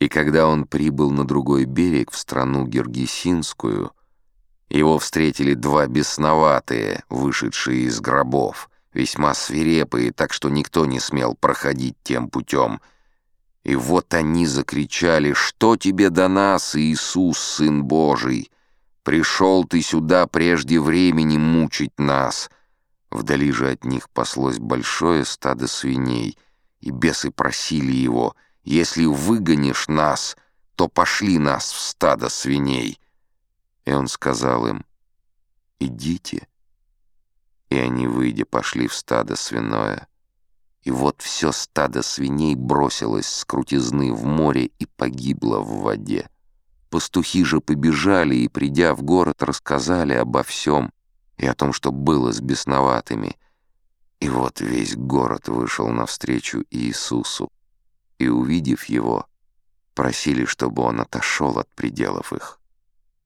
И когда он прибыл на другой берег, в страну Гергесинскую, его встретили два бесноватые, вышедшие из гробов, весьма свирепые, так что никто не смел проходить тем путем. И вот они закричали «Что тебе до нас, Иисус, Сын Божий? Пришел ты сюда прежде времени мучить нас!» Вдали же от них паслось большое стадо свиней, и бесы просили его «Если выгонишь нас, то пошли нас в стадо свиней». И он сказал им «Идите». И они, выйдя, пошли в стадо свиное. И вот все стадо свиней бросилось с крутизны в море и погибло в воде. Пастухи же побежали и, придя в город, рассказали обо всем и о том, что было с бесноватыми. И вот весь город вышел навстречу Иисусу, и, увидев его, просили, чтобы он отошел от пределов их.